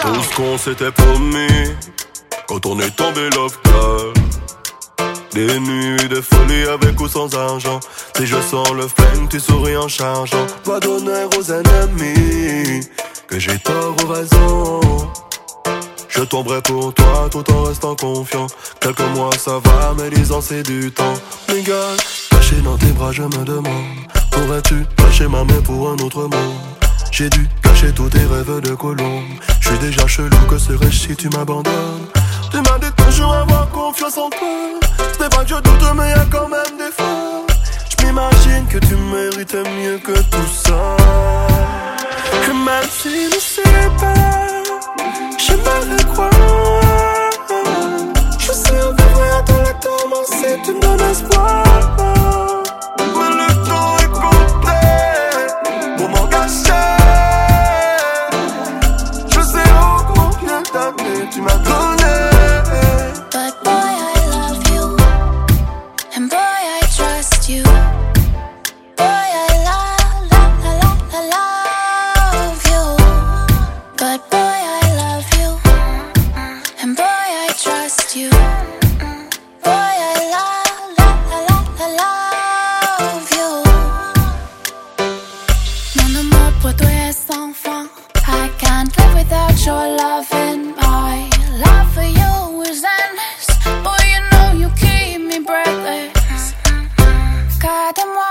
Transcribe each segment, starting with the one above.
Tout ce qu'on s'était promis quand on est tombé local. Des nuits de folie avec ou sans argent. Si je sens le flingue, tu souris en chargeant. Pas d'honneur aux ennemis, que j'ai tort ou raison. Je tomberai pour toi tout en restant confiant. Quelques mois ça va, mais dix ans c'est du temps. Les caché dans tes bras, je me demande. Pourrais-tu cacher ma main pour un autre monde? J'ai dû cacher tous tes rêves de colombe. Je suis déjà chelou, que serais-je si tu m'abandonnes? Tu m'as dit toujours avoir confiance en toi. Ce n'est pas que je doute, mais y a quand même des fois. Je m'imagine que tu méritais mieux que tout ça. Que même si sais pas, j'aimerais croire. Boy, I love, love, you. I can't live without your love in my love for you is endless. Boy, you know you keep me breathless. Garde-moi,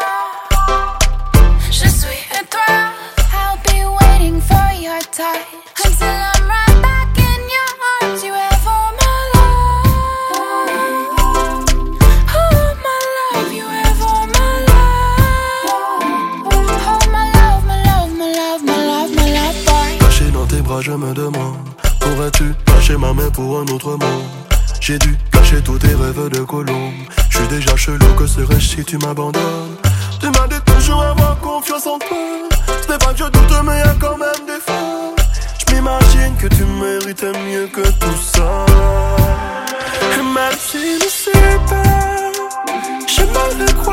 je suis étoile. I'll be waiting for your time. je me demande. Pourrais-tu lâcher ma main pour un autre monde? J'ai dû lâcher tous tes rêves de colombe. Je suis déjà chelou, que serais-je si tu m'abandonnes? Tu m'as dit toujours avoir confiance en toi. C'est pas que je doute mais y'a quand même des fois. Je m'imagine que tu mérites mieux que tout ça. Et Même si nous séparons J'ai mal de croire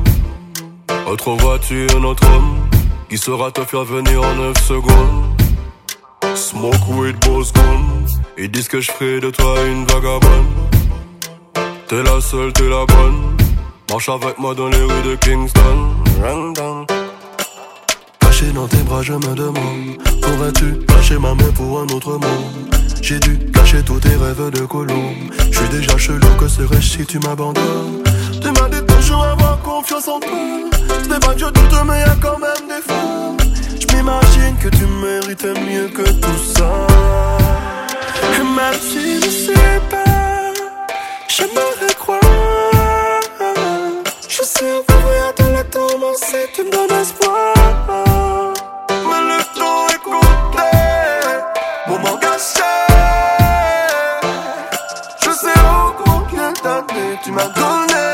Voiture, notre homme, qui saura te faire venir en 9 secondes. Smoke weed, boss gun. Ils disent que je ferai de toi une vagabonde. T'es la seule, t'es la bonne. Marche avec moi dans les rues de Kingston. Caché dans tes bras, je me demande. Pourrais-tu cacher ma main pour un autre monde? J'ai dû cacher tous tes rêves de colombe. Je suis déjà chelou, que serais-je si tu m'abandonnes? Tu m'as dit toujours avoir confiance en toi. C'était pas Dieu tout, de mais y'a quand même des femmes. J'm'imagine que tu méritais mieux que tout ça. Et même si je sais pas, j'aimerais croire. Je sais un voyage dans la tendance et tu me donnes espoir. Mais le temps est compté, moment gâché. Je sais où compte les tu m'as donné.